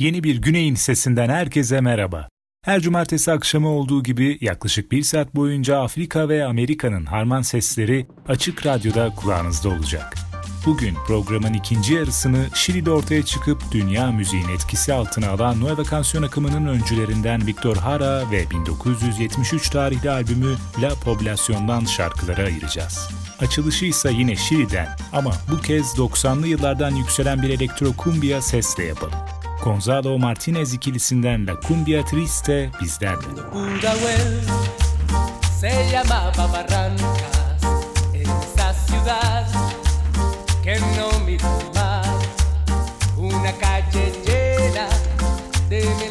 Yeni bir Güney'in sesinden herkese merhaba. Her cumartesi akşamı olduğu gibi yaklaşık bir saat boyunca Afrika ve Amerika'nın harman sesleri Açık Radyo'da kulağınızda olacak. Bugün programın ikinci yarısını Şili'de ortaya çıkıp dünya müziğin etkisi altına alan Nueva Canción akımının öncülerinden Victor Hara ve 1973 tarihli albümü La Población'dan şarkılara ayıracağız. Açılışı ise yine Şili'den ama bu kez 90'lı yıllardan yükselen bir elektro kumbia sesle yapalım. Gonzalo Martinez ikilisinden La Cumbia Triste bizlerle. Se llamaba Barrancas esa ciudad que no mira más una calle llena de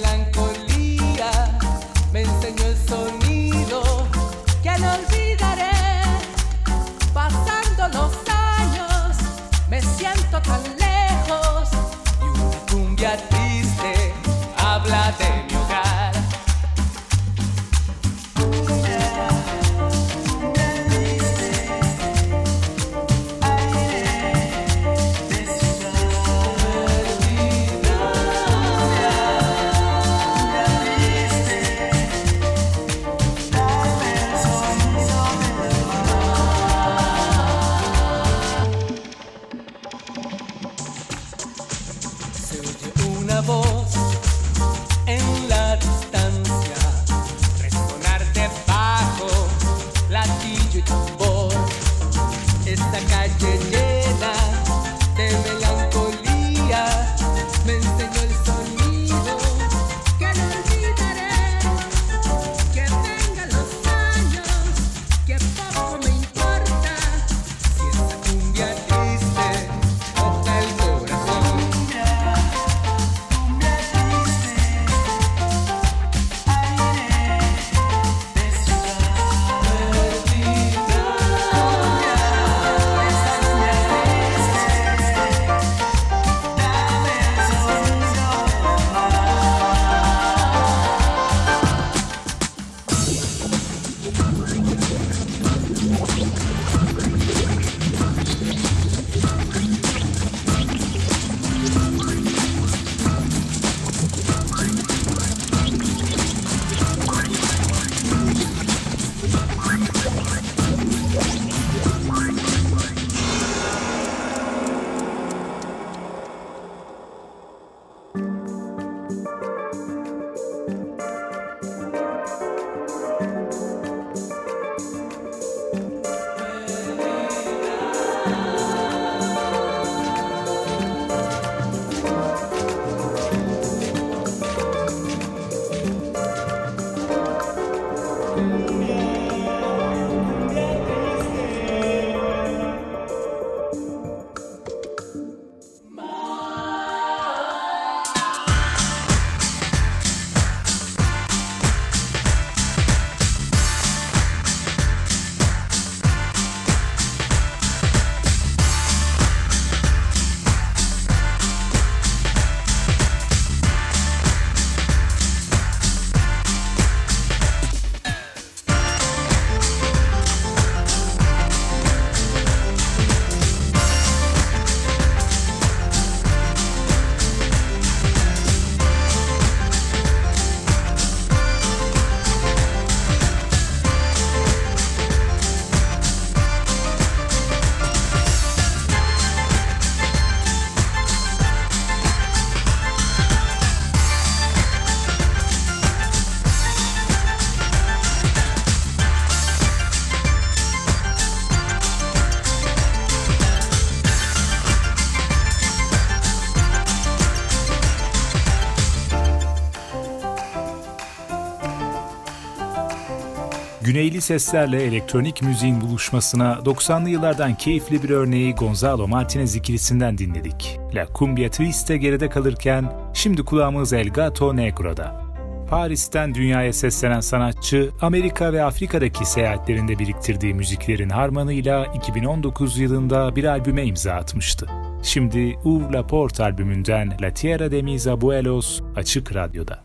Güneyli seslerle elektronik müziğin buluşmasına 90'lı yıllardan keyifli bir örneği Gonzalo Martinez ikilisinden dinledik. La Cumbia Triste geride kalırken şimdi kulağımız El Gato Negro'da. Paris'ten dünyaya seslenen sanatçı, Amerika ve Afrika'daki seyahatlerinde biriktirdiği müziklerin harmanıyla 2019 yılında bir albüme imza atmıştı. Şimdi Uv Laporte albümünden La Tierra de mis Abuelos Açık Radyo'da.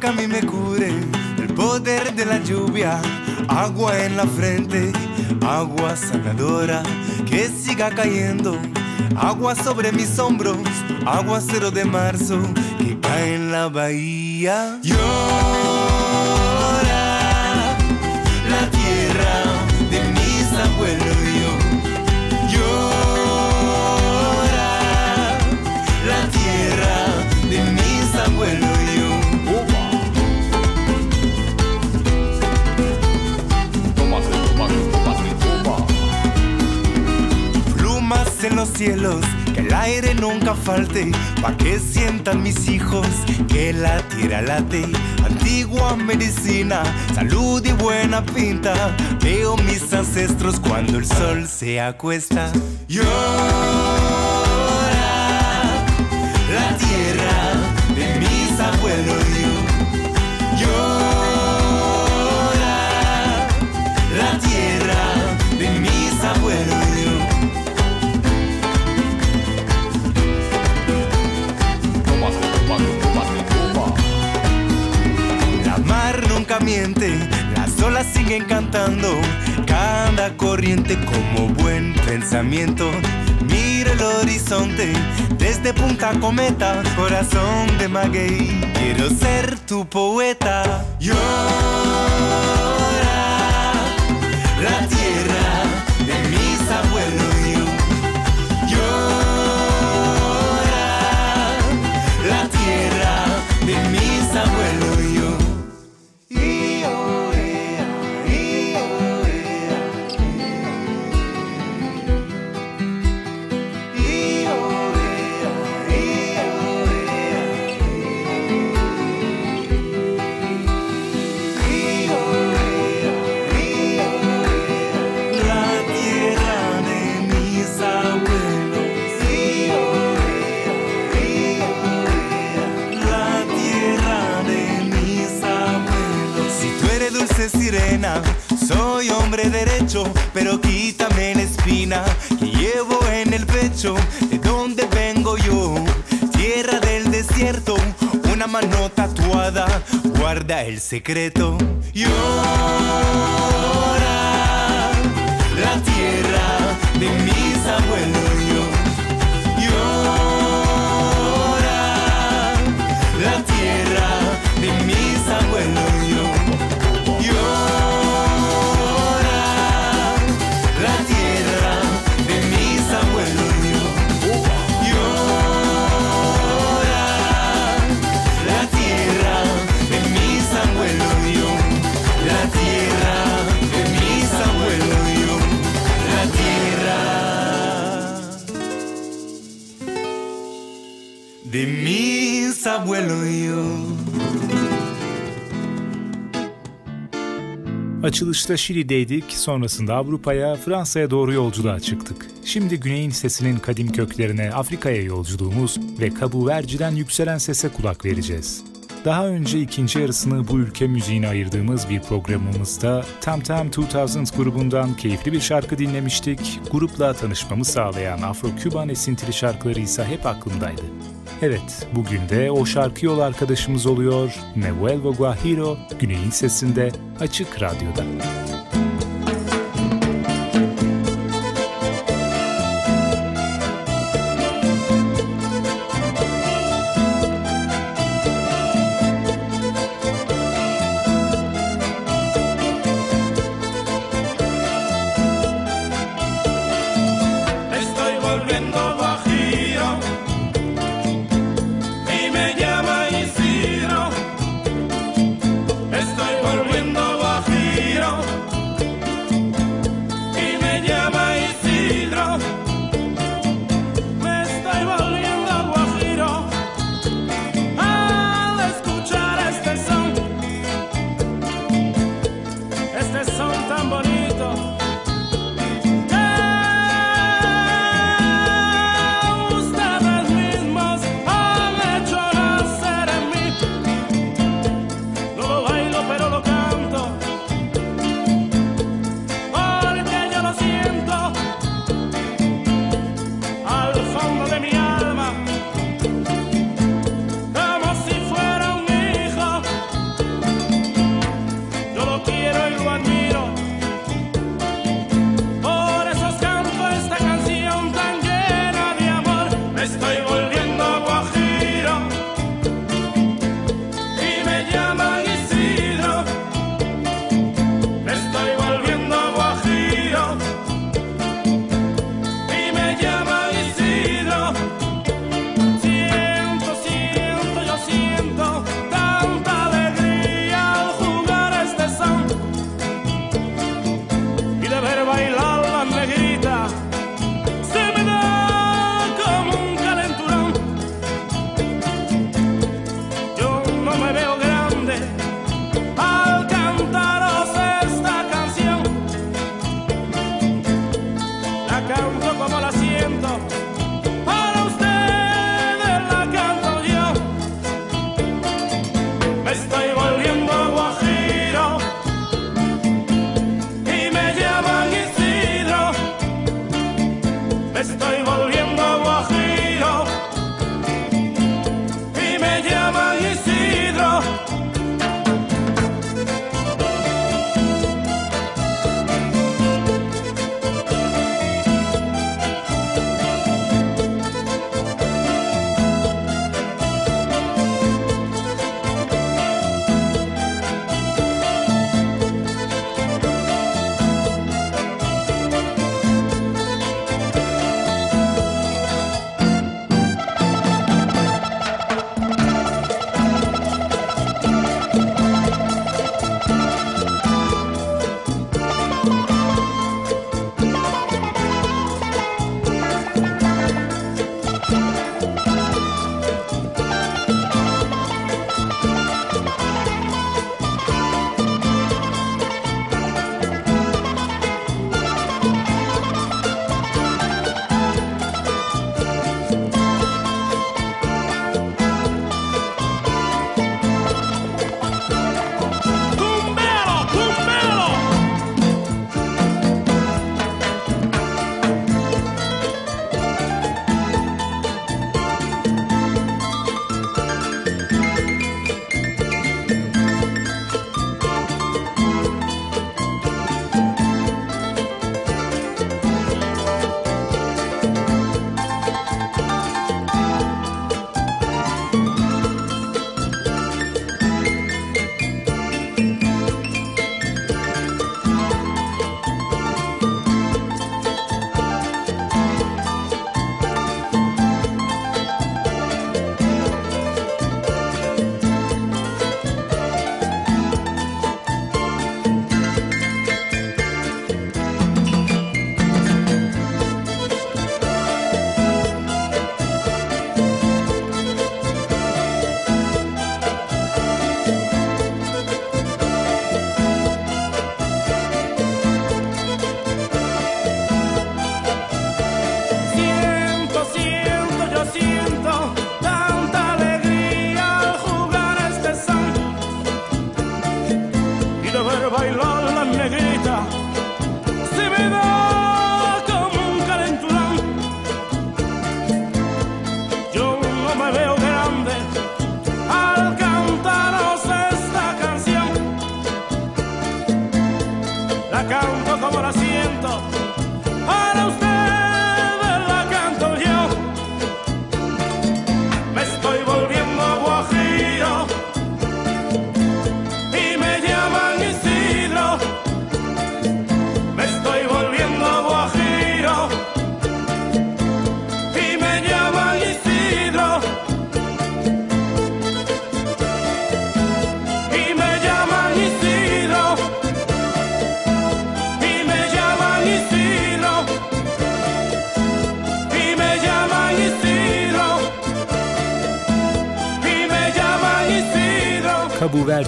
Que a mí me cure el poder de la lluvia, agua en la frente, agua sanadora que siga cayendo, agua sobre mis hombros, agua cero de marzo que cae en la bahía. Llora en los cielos, que el aire nunca falte, pa' que sientan mis hijos que la tierra late. Antigua medicina, salud y buena pinta, veo mis ancestros cuando el sol se acuesta. Llora la tierra de mis abuelos. Las olas siguen cantando, cada corriente como buen pensamiento. Mira el horizonte, desde Punta Cometa, corazón de maguey, quiero ser tu poeta. Llora la ¿De dónde vengo yo? Tierra del desierto, una mano tatuada, guarda el secreto. Llora la tierra de mis abuelos. De mis abuelos. yo. Açılışta Şili'deydik, sonrasında Avrupa'ya, Fransa'ya doğru yolculuğa çıktık. Şimdi Güney'in sesinin kadim köklerine, Afrika'ya yolculuğumuz ve Cabo Verde'den yükselen sese kulak vereceğiz. Daha önce ikinci yarısını bu ülke müziğine ayırdığımız bir programımızda Tam Tam 2000 grubundan keyifli bir şarkı dinlemiştik. Grupla tanışmamı sağlayan Afro-Küban esintili şarkıları ise hep aklımdaydı. Evet, bugün de o şarkı yol arkadaşımız oluyor. Me Vuelvo Guajiro, Güney'in sesinde, Açık Radyo'da.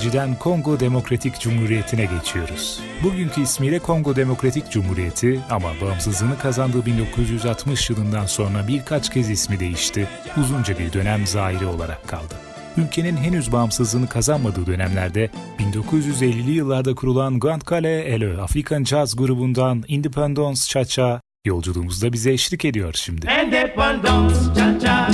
Belçici'den Kongo Demokratik Cumhuriyeti'ne geçiyoruz. Bugünkü ismiyle Kongo Demokratik Cumhuriyeti ama bağımsızlığını kazandığı 1960 yılından sonra birkaç kez ismi değişti, uzunca bir dönem zaire olarak kaldı. Ülkenin henüz bağımsızlığını kazanmadığı dönemlerde 1950'li yıllarda kurulan Grand Kale Ele African Jazz grubundan Independence Cha Cha yolculuğumuzda bize eşlik ediyor şimdi. Independence Cha Cha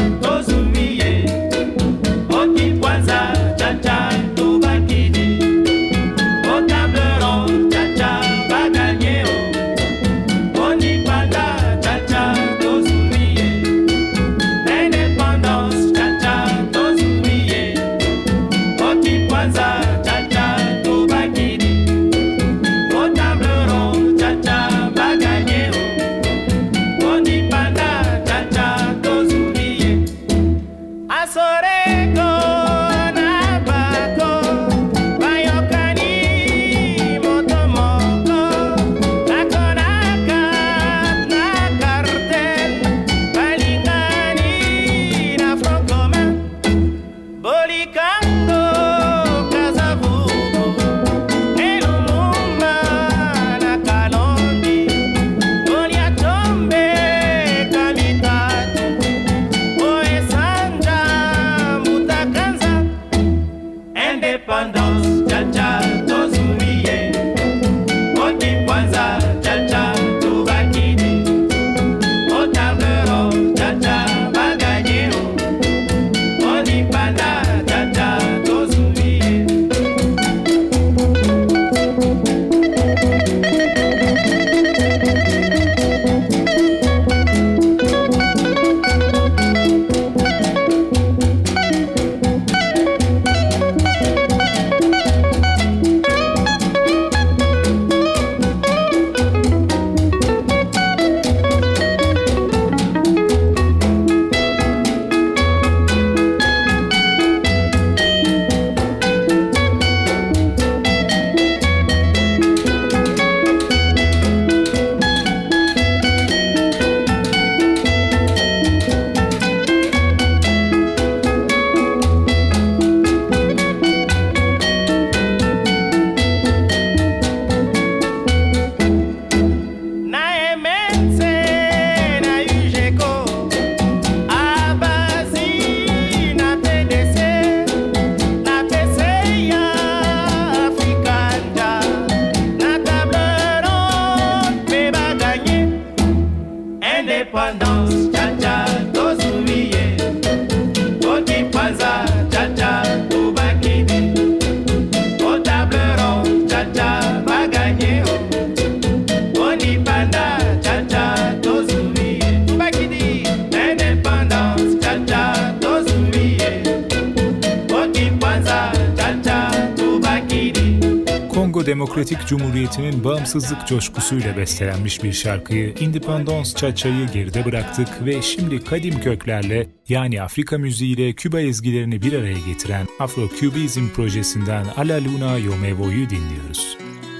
bağımsızlık coşkusuyla bestelenmiş bir şarkıyı Independence Cha-Cha'yı geride bıraktık ve şimdi kadim köklerle yani Afrika müziğiyle Küba ezgilerini bir araya getiren Afro-Cubizm projesinden Ala Luna Yomevo'yu dinliyoruz.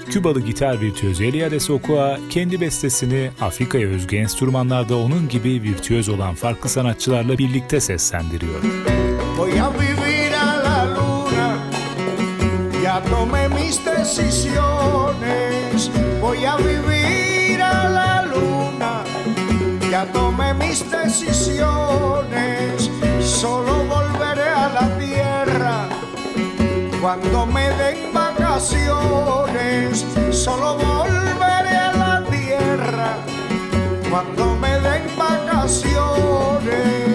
Kübalı gitar virtüözü Elia de kendi bestesini Afrika'ya özgü enstrümanlarda onun gibi virtüöz olan farklı sanatçılarla birlikte seslendiriyor. Ya tomé mis decisiones. mis decisiones, solo volveré a la tierra cuando me den vacaciones, solo volveré a la tierra cuando me den vacaciones.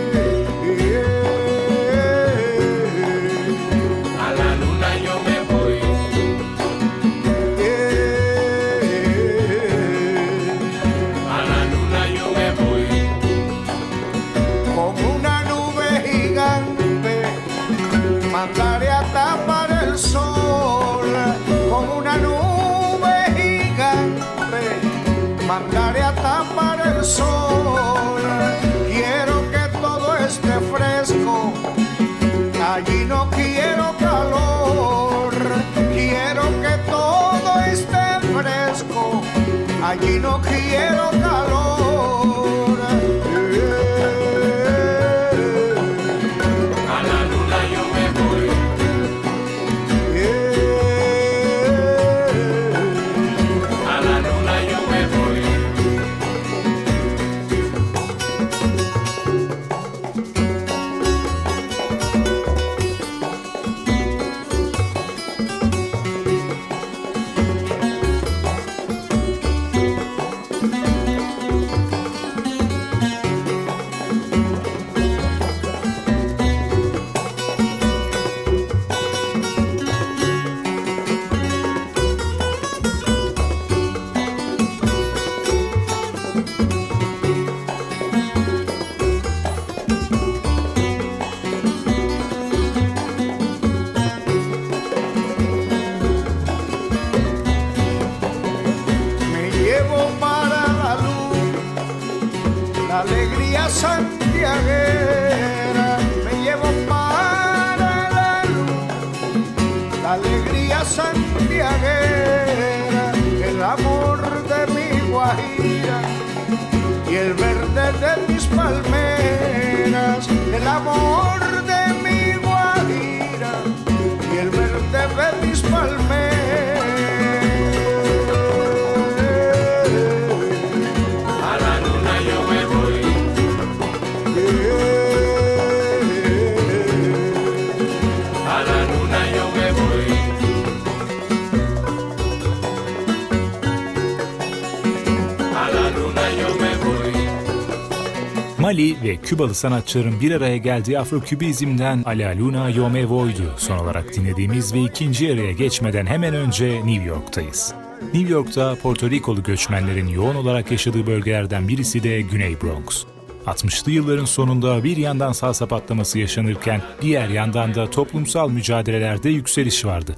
Mali ve Kübalı sanatçıların bir araya geldiği Afro-Kübizm'den Ala Luna Yo Me Voy'du son olarak dinlediğimiz ve ikinci yarıya geçmeden hemen önce New York'tayız. New York'ta Porto Rikolu göçmenlerin yoğun olarak yaşadığı bölgelerden birisi de Güney Bronx. 60'lı yılların sonunda bir yandan salsa patlaması yaşanırken diğer yandan da toplumsal mücadelelerde yükseliş vardı.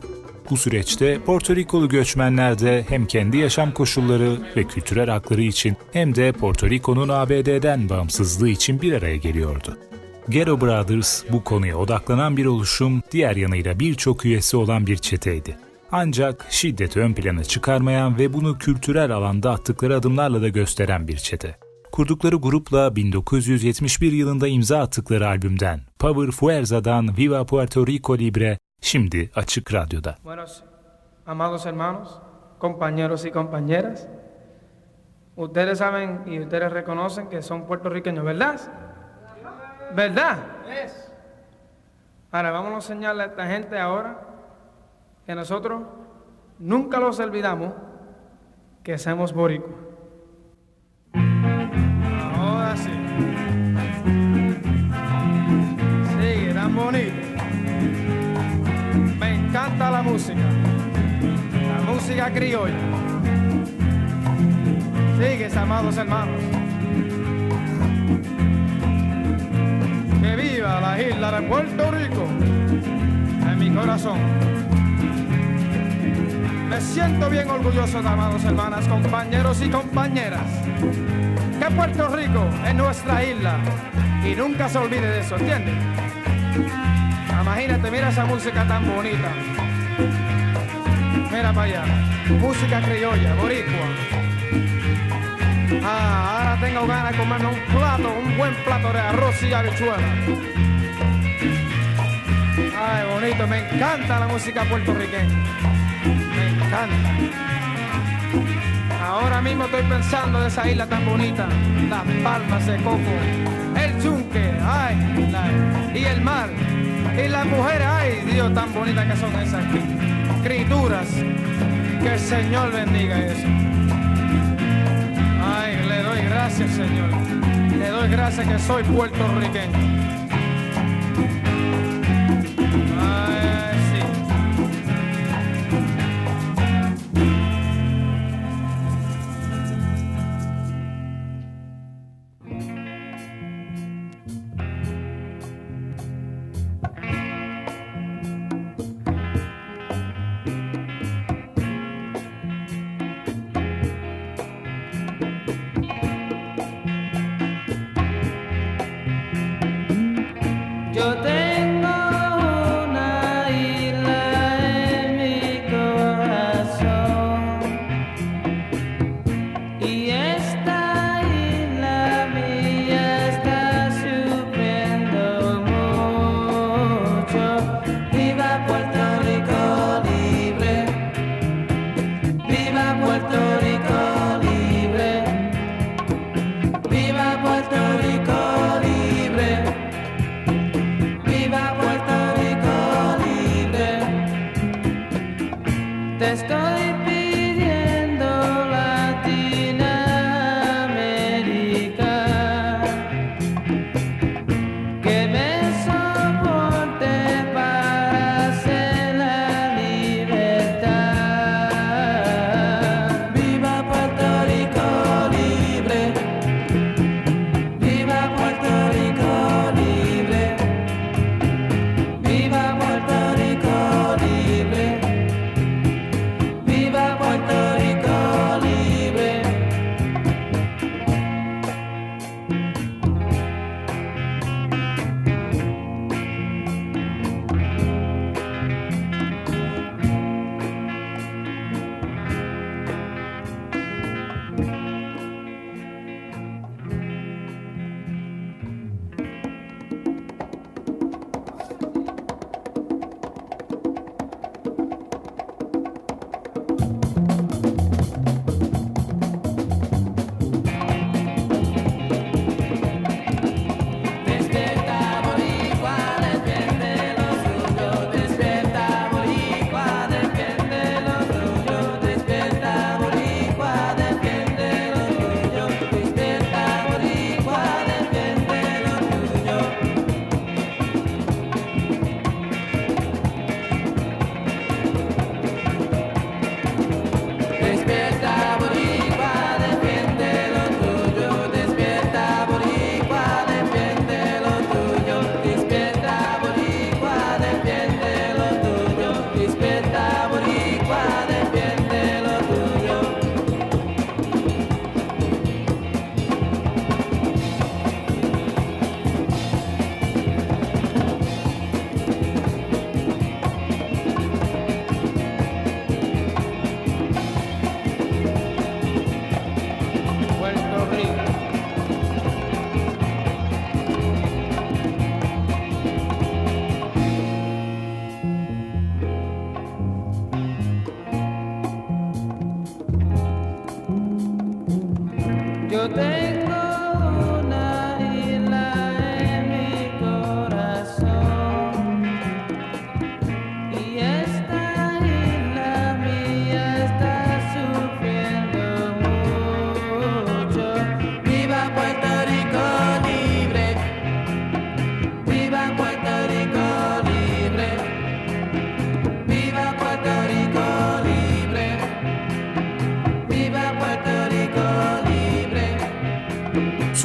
Bu süreçte Porto Rikolu göçmenler de hem kendi yaşam koşulları ve kültürel hakları için hem de Porto Riko'nun ABD'den bağımsızlığı için bir araya geliyordu. Ghetto Brothers bu konuya odaklanan bir oluşum, diğer yanıyla birçok üyesi olan bir çeteydi. Ancak şiddeti ön plana çıkarmayan ve bunu kültürel alanda attıkları adımlarla da gösteren bir çete. Kurdukları grupla 1971 yılında imza attıkları albümden Power Fuerza'dan Viva Puerto Rico Libre şimdi Açık Radyo'da. Buenos, amados hermanos, compañeros y compañeras, ustedes saben y ustedes reconocen que son puertorriqueños, ¿verdad? ¿Verdad? Ahora vamos a enseñarle a esta gente ahora que nosotros nunca los olvidamos que somos boricuas. Ahora sí. Sigue, tan bonito. Encanta la música. La música criolla. Sigues, amados hermanos. Que viva la isla de Puerto Rico en mi corazón. Me siento bien orgulloso, amados hermanas, compañeros y compañeras, que Puerto Rico es nuestra isla y nunca se olvide de eso, ¿entiendes? Imagínate, mira esa música tan bonita. Mira para allá, música criolla, boricua. Ah, ahora tengo ganas de comerme un plato, un buen plato de arroz y habichuela. Ay, bonito, me encanta la música puertorriqueña. Me encanta. Ahora mismo estoy pensando de esa isla tan bonita, las palmas de coco, el yunque, ay, y el mar, y las mujeres, ay, Dios, tan bonitas que son esas cri- criaturas. Que el Señor bendiga eso. Ay, le doy gracias, Señor. Le doy gracias que soy puertorriqueño.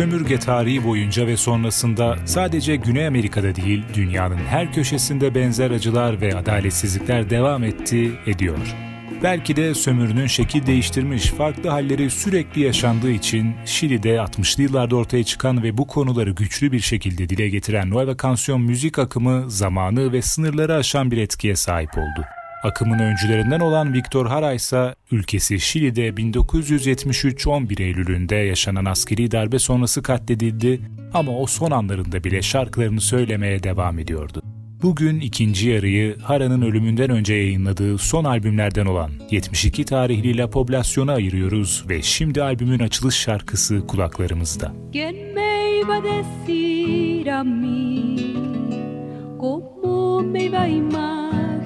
Sömürge tarihi boyunca ve sonrasında sadece Güney Amerika'da değil, dünyanın her köşesinde benzer acılar ve adaletsizlikler devam etti, ediyor. Belki de sömürünün şekil değiştirmiş farklı halleri sürekli yaşandığı için Şili'de 60'lı yıllarda ortaya çıkan ve bu konuları güçlü bir şekilde dile getiren Nueva Canción müzik akımı zamanı ve sınırları aşan bir etkiye sahip oldu. Akımın öncülerinden olan Victor Hara ise ülkesi Şili'de 1973 11 Eylül'ünde yaşanan askeri darbe sonrası katledildi ama o son anlarında bile şarkılarını söylemeye devam ediyordu. Bugün ikinci yarıyı Hara'nın ölümünden önce yayınladığı son albümlerden olan 72 tarihli La Población'a ayırıyoruz ve şimdi albümün açılış şarkısı kulaklarımızda. ¿Quién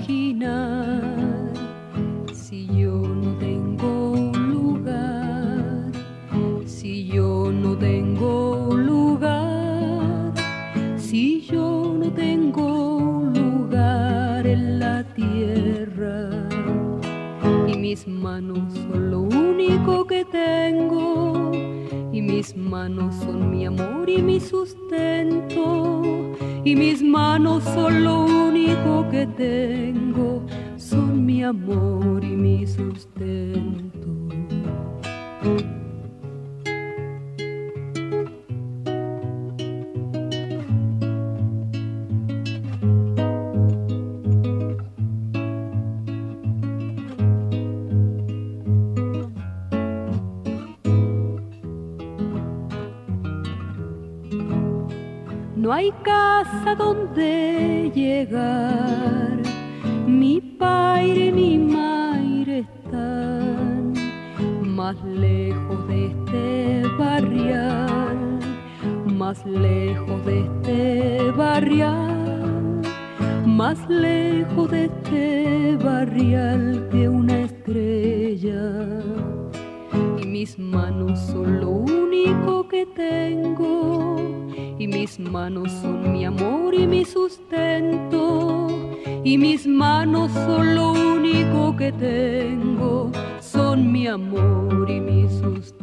Si yo no tengo lugar, si yo no tengo lugar, si yo no tengo lugar en la tierra. Y mis manos son lo único que tengo y mis manos son mi amor y mi sustento y mis manos son lo único que tengo son mi amor y mi sustento hay casa donde llegar, mi padre y mi madre están más lejos de este barrial, más lejos de este barrial, más lejos de este barrial que una estrella. Y mis manos son lo único que tengo mis manos son mi amor y mi sustento y mis manos son lo único que tengo son mi amor y mi sustento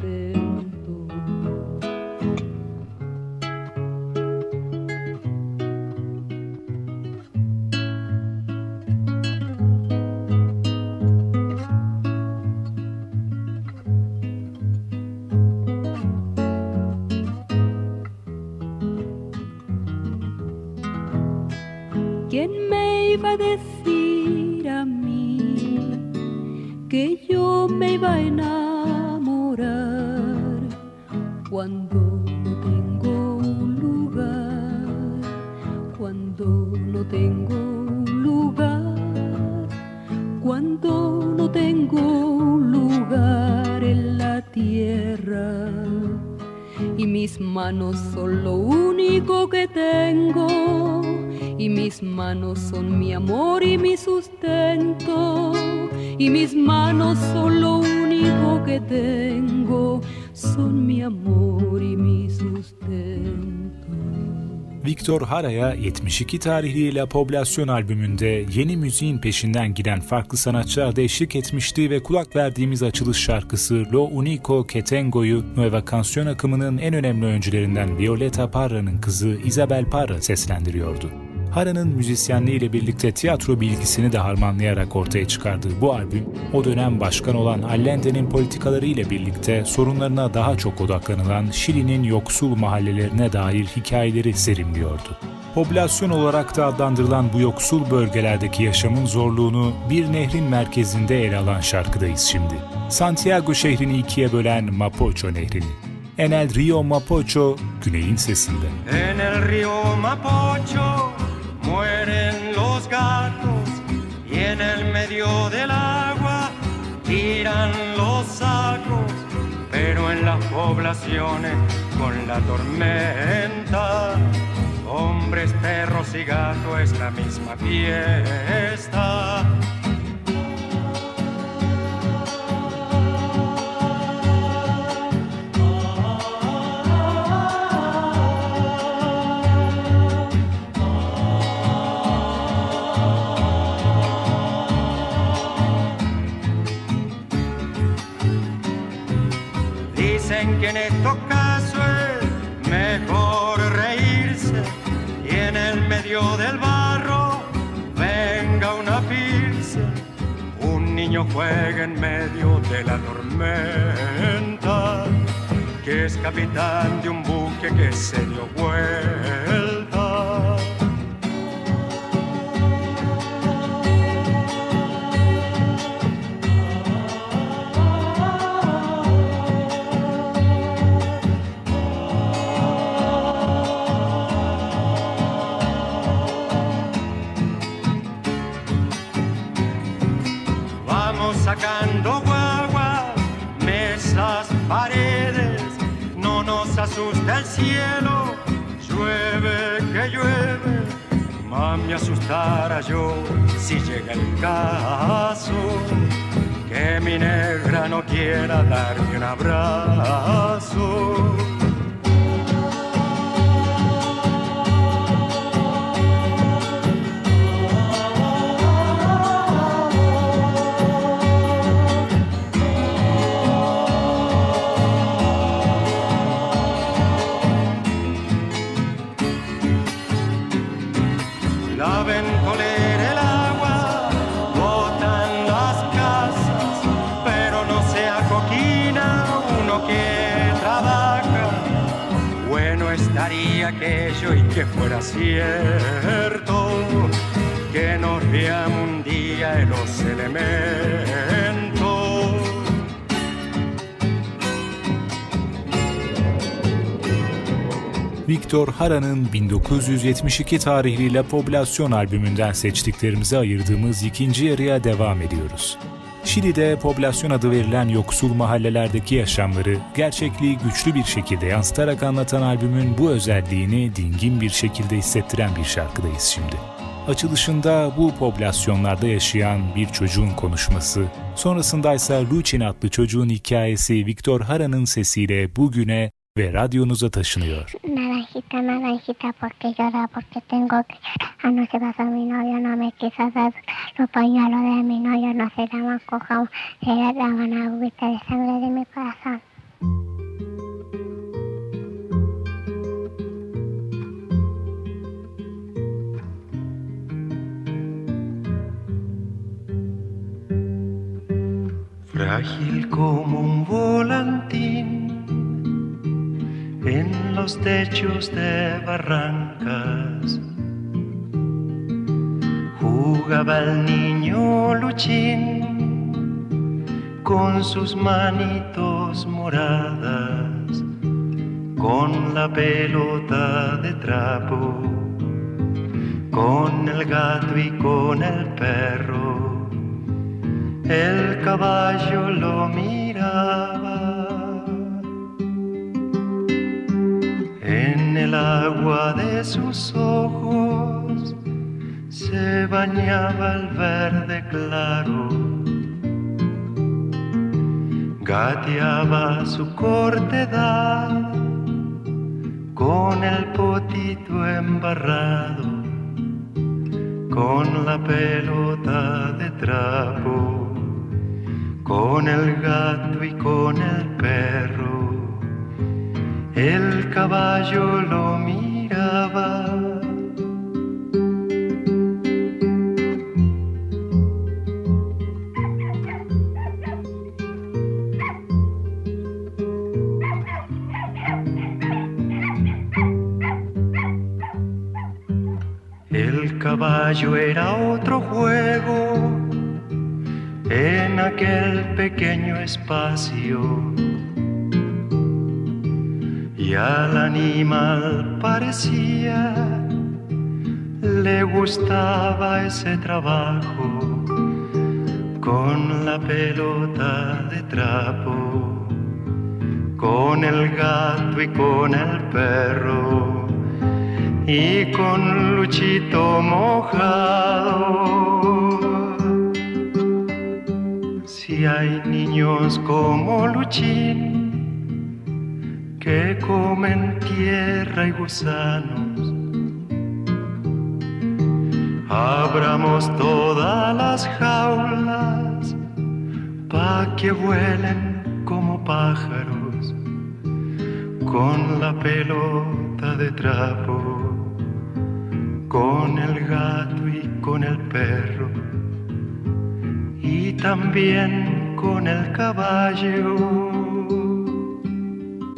y mis manos son lo único que tengo y mis manos son mi amor y mi sustento y mis manos son lo único que tengo son mi amor y mi sustento Victor Hara'ya 72 tarihli La Población albümünde yeni müziğin peşinden giden farklı sanatçılar da eşlik etmişti ve kulak verdiğimiz açılış şarkısı Lo Unico que Tengo'yu Nueva Canción akımının en önemli öncülerinden Violeta Parra'nın kızı Isabel Parra seslendiriyordu. Hara'nın müzisyenliğiyle birlikte tiyatro bilgisini de harmanlayarak ortaya çıkardığı bu albüm, o dönem başkan olan Allende'nin politikaları ile birlikte sorunlarına daha çok odaklanılan Şili'nin yoksul mahallelerine dair hikayeleri serimliyordu. Poblasyon olarak da adlandırılan bu yoksul bölgelerdeki yaşamın zorluğunu bir nehrin merkezinde ele alan şarkıdayız şimdi. Santiago şehrini ikiye bölen Mapocho nehrini. Enel Rio Mapocho, güneyin sesinde. En el río Mapocho mueren los gatos y en el medio del agua tiran los sacos, pero en las poblaciones con la tormenta, hombres, perros y gatos es la misma fiesta. cierto caso es mejor reírse y en el medio del barro venga una pilce. Un niño juega en medio de la tormenta, que es capitán de un buque que se dio vuelta mami asustara yo si llega el caso, que mi negra no quiera darme un abrazo. Acoquina uno que trabaja. Bueno estaría aquello y que fuera cierto, que nos veamos un día en los elementos. Viktor Hara'nın 1972 tarihli La Población albümünden seçtiklerimize ayırdığımız ikinci yarıya devam ediyoruz. Şili'de poblasyon adı verilen yoksul mahallelerdeki yaşamları gerçekliği güçlü bir şekilde yansıtarak anlatan albümün bu özelliğini dingin bir şekilde hissettiren bir şarkıdayız şimdi. Açılışında bu poblasyonlarda yaşayan bir çocuğun konuşması, sonrasında ise Lucin adlı çocuğun hikayesi Viktor Hara'nın sesiyle bugüne ve radyonuza taşınıyor. Naranjita, naranjita, porque llora, porque tengo que llorar. Anoche pasó mi novio, no me quiso dar los pañuelos de mi novio, no se llaman cojamos, se llaman agüita de sangre de mi corazón. frágil como un volantín en los techos de barrancas. Jugaba el niño Luchín con sus manitos moradas, con la pelota de trapo, con el gato y con el perro. El caballo lo miraba el agua de sus ojos se bañaba el verde claro gateaba su corta edad con el potito embarrado con la pelota de trapo con el gato y con el perro. El caballo lo miraba. El caballo era otro juego en aquel pequeño espacio. Y al animal parecía le gustaba ese trabajo con la pelota de trapo, con el gato y con el perro y con Luchito mojado. Si hay niños como Luchín que comen tierra y gusanos, abramos todas las jaulas pa' que vuelen como pájaros con la pelota de trapo, con el gato y con el perro y también con el caballo.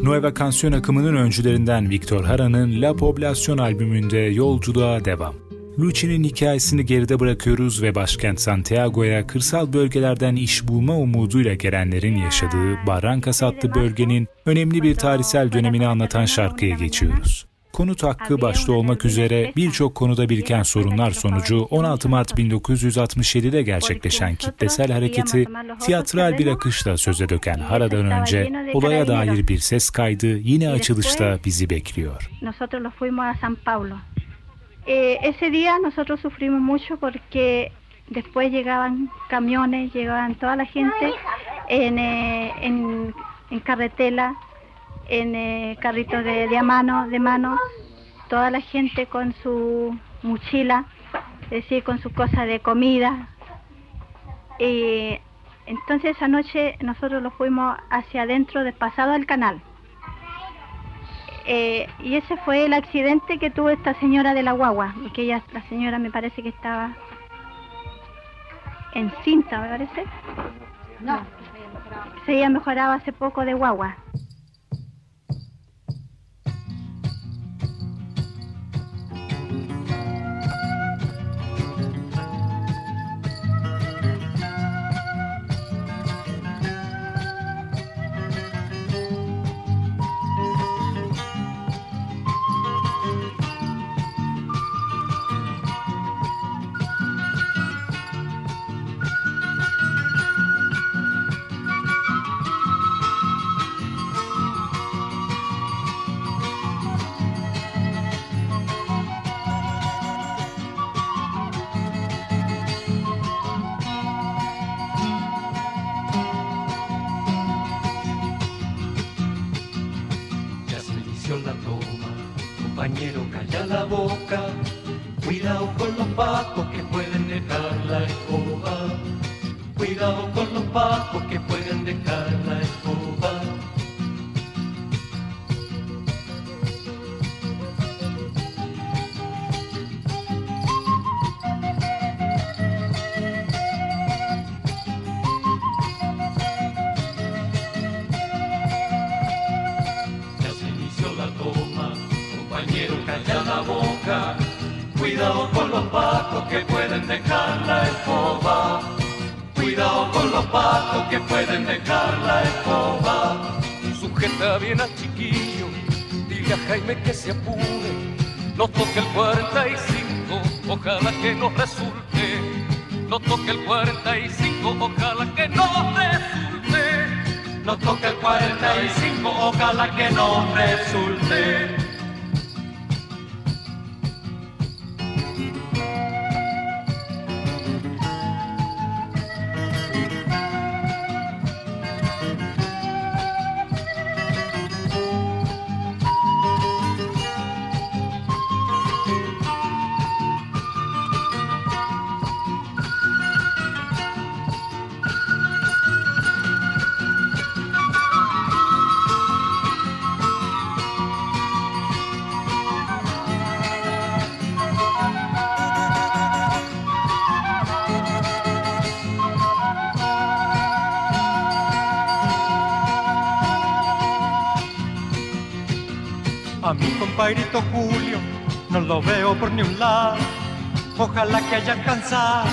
Nueva kansiyon akımının öncülerinden Victor Hara'nın La Población albümünde yolculuğa devam. Lucci'nin hikayesini geride bırakıyoruz ve başkent Santiago'ya kırsal bölgelerden iş bulma umuduyla gelenlerin yaşadığı Barrancas adlı bölgenin önemli bir tarihsel dönemini anlatan şarkıya geçiyoruz. Konut hakkı başta olmak üzere birçok konuda biriken sorunlar sonucu 16 Mart 1967'de gerçekleşen kitlesel hareketi tiyatral bir akışla söze döken Hara'dan önce olaya dair bir ses kaydı yine açılışta bizi bekliyor. Eh, ese día nosotros sufrimos mucho porque después llegaban camiones, llegaban toda la gente en, eh, en, en carretela, en eh, carritos de, de a mano, de mano, toda la gente con su mochila, es decir, con sus cosas de comida. Y entonces esa noche nosotros lo fuimos hacia adentro, despasado al canal. Eh, y ese fue el accidente que tuvo esta señora de la guagua, porque ella, la señora me parece que estaba encinta, me parece. No. Se había mejorado hace poco de guagua. Dejar la escoba. Sujeta bien al chiquillo, dile a Jaime que se apure. No toque el 45, ojalá que no resulte. No toque el 45, ojalá que no resulte. No toque el 45, ojalá que no resulte. Ojalá que haya alcanzado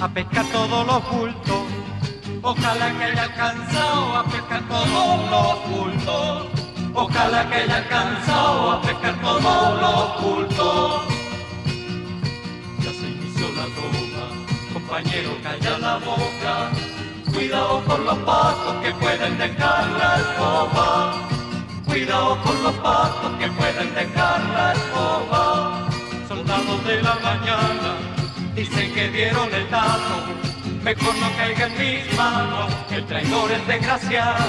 a pescar todos los bultos. Ojalá que haya alcanzado a pescar todos los bultos. Ojalá que haya alcanzado a pescar todos los bultos. Ya se inició la toma, compañero, calla la boca. Cuidado con los patos que pueden dejar la escoba. Cuidado con los patos que pueden dejar la escoba. De la mañana dicen que dieron el dato. Mejor no caiga en mis manos, el traidor es desgraciado.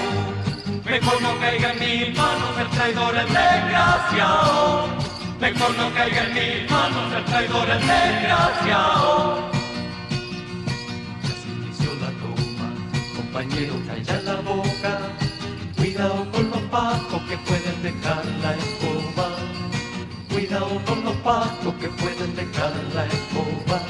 Mejor no caiga en mis manos, el traidor es desgraciado. Mejor no caiga en mis manos, el traidor es desgraciado. Se inició la toma, compañero, calla la boca. Cuidado con los pacos que pueden dejar la escoba. Cuidado con los pacos que pueden dejar la escoba.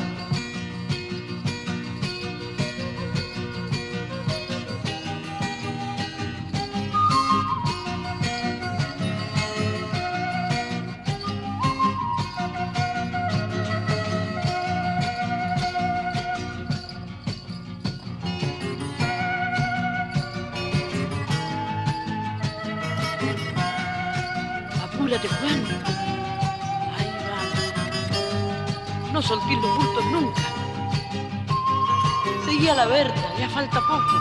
La Berta, ya falta poco.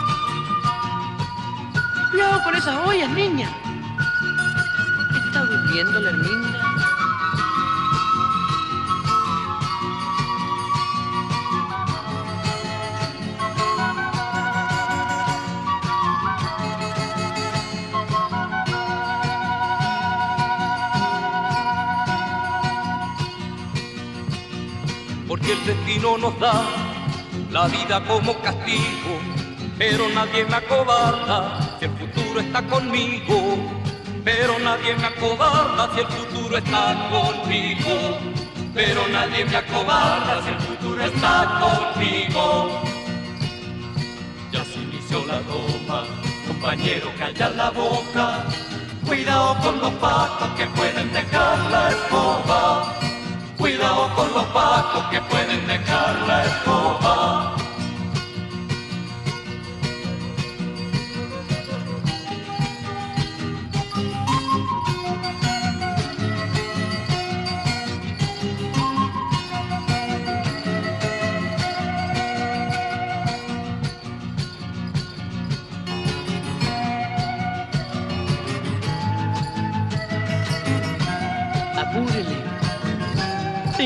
Cuidado con esas ollas, niña. ¿Está durmiendo la Herminda? porque el destino nos da la vida como castigo, pero nadie me acobarda si el futuro está conmigo, pero nadie me acobarda si el futuro está conmigo, pero nadie me acobarda si el futuro está conmigo. Ya se inició la toma, compañero, calla la boca, cuidado con los pacos que pueden dejar la escoba. Cuidado con los pacos que pueden dejar la escoba.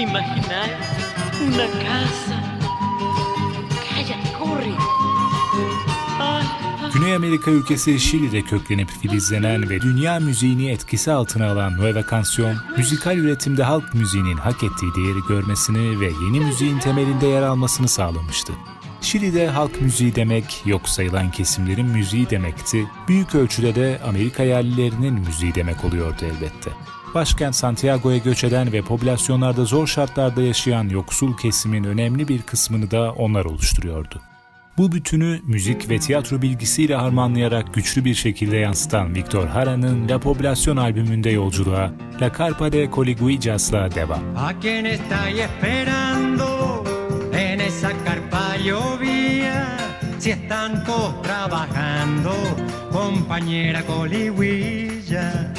¿Te imaginas? Una casa. Cállate, corre. Ay, ay. Güney Amerika ülkesi Şili'de köklenip filizlenen ve dünya müziğini etkisi altına alan Nueva Canción, müzikal üretimde halk müziğinin hak ettiği değeri görmesini ve yeni müziğin temelinde yer almasını sağlamıştı. Şili'de halk müziği demek yok sayılan kesimlerin müziği demekti, büyük ölçüde de Amerika yerlilerinin müziği demek oluyordu elbette. Başkent Santiago'ya göç eden ve popülasyonlarda zor şartlarda yaşayan yoksul kesimin önemli bir kısmını da onlar oluşturuyordu. Bu bütünü müzik ve tiyatro bilgisiyle harmanlayarak güçlü bir şekilde yansıtan Victor Hara'nın La Población albümünde yolculuğa La Carpa de Coliguillas'la devam. ¿A quién estáis esperando? En esa carpa llovía. Si están todos trabajando, compañera coligüilla.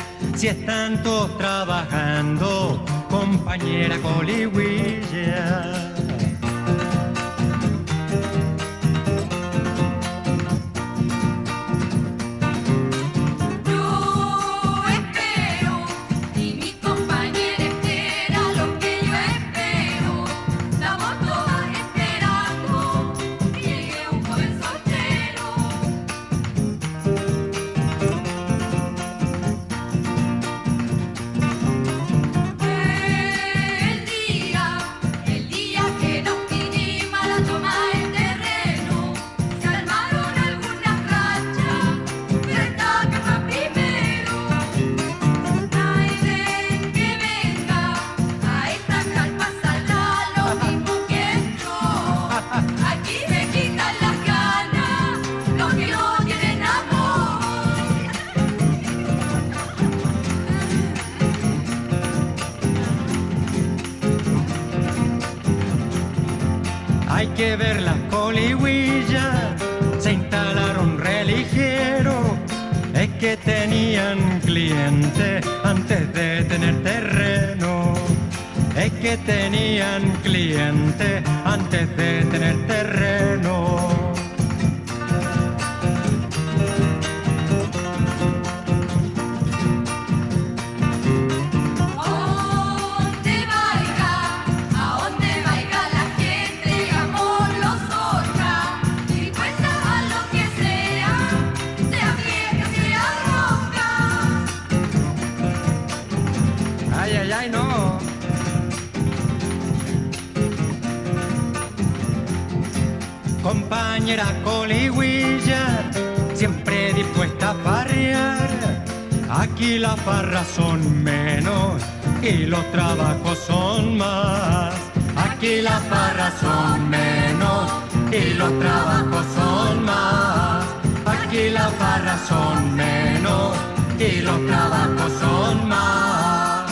Si están todos trabajando, compañera coligüilla. Compañera coligüilla, siempre dispuesta a farrear. Aquí las farras son menos y los trabajos son más. Aquí las farras son menos y los trabajos son más. Aquí las farras son menos y los trabajos son más.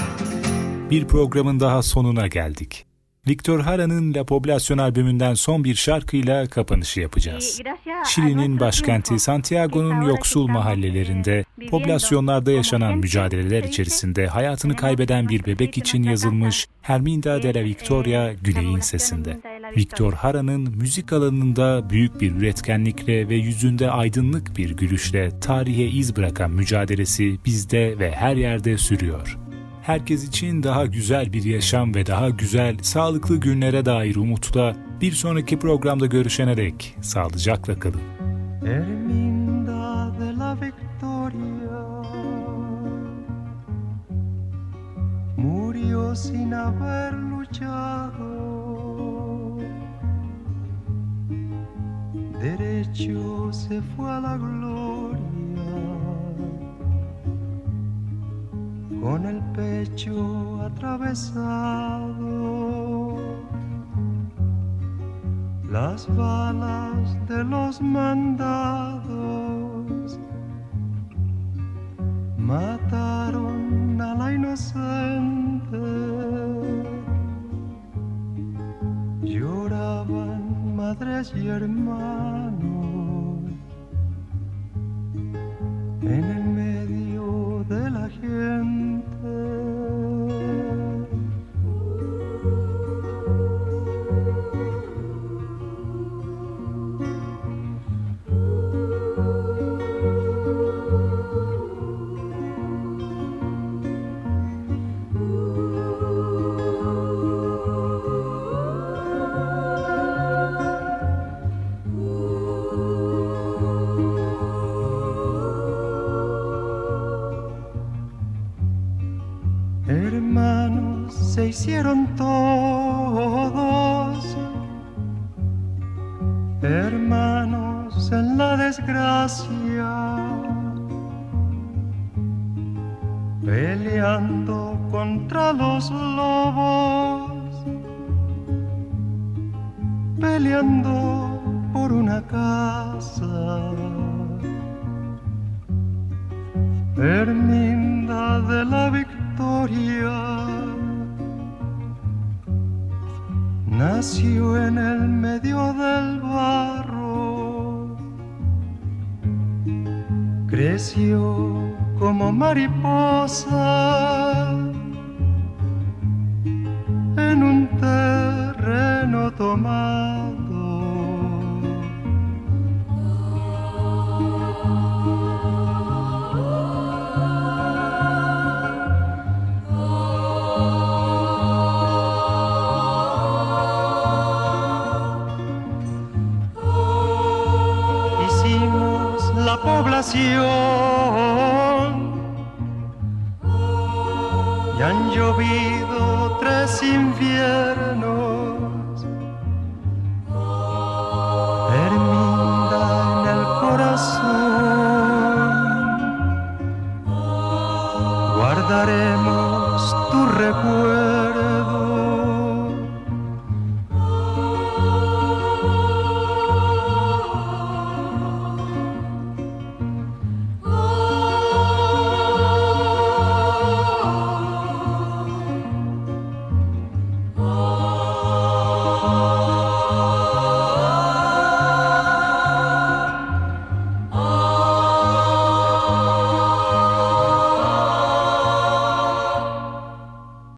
Bir programın daha sonuna geldik. Victor Hara'nın La Población albümünden son bir şarkıyla kapanışı yapacağız. Şili'nin başkenti Santiago'nun yoksul mahallelerinde, poblasyonlarda yaşanan mücadeleler içerisinde hayatını kaybeden bir bebek için yazılmış Herminda de la Victoria Güney'in sesinde. Victor Hara'nın müzik alanında büyük bir üretkenlikle ve yüzünde aydınlık bir gülüşle tarihe iz bırakan mücadelesi bizde ve her yerde sürüyor herkes için daha güzel bir yaşam ve daha güzel, sağlıklı günlere dair umutla bir sonraki programda görüşene dek sağlıcakla kalın. Murió sin haber luchado. Derecho se fue a la gloria con el pecho atravesado. Las balas de los mandados mataron a la inocente. Lloraban madres y hermanos en el Herminda de la Victoria nació en el medio del barro, creció como mariposa en un terreno tomado. Y han llovido tres inviernos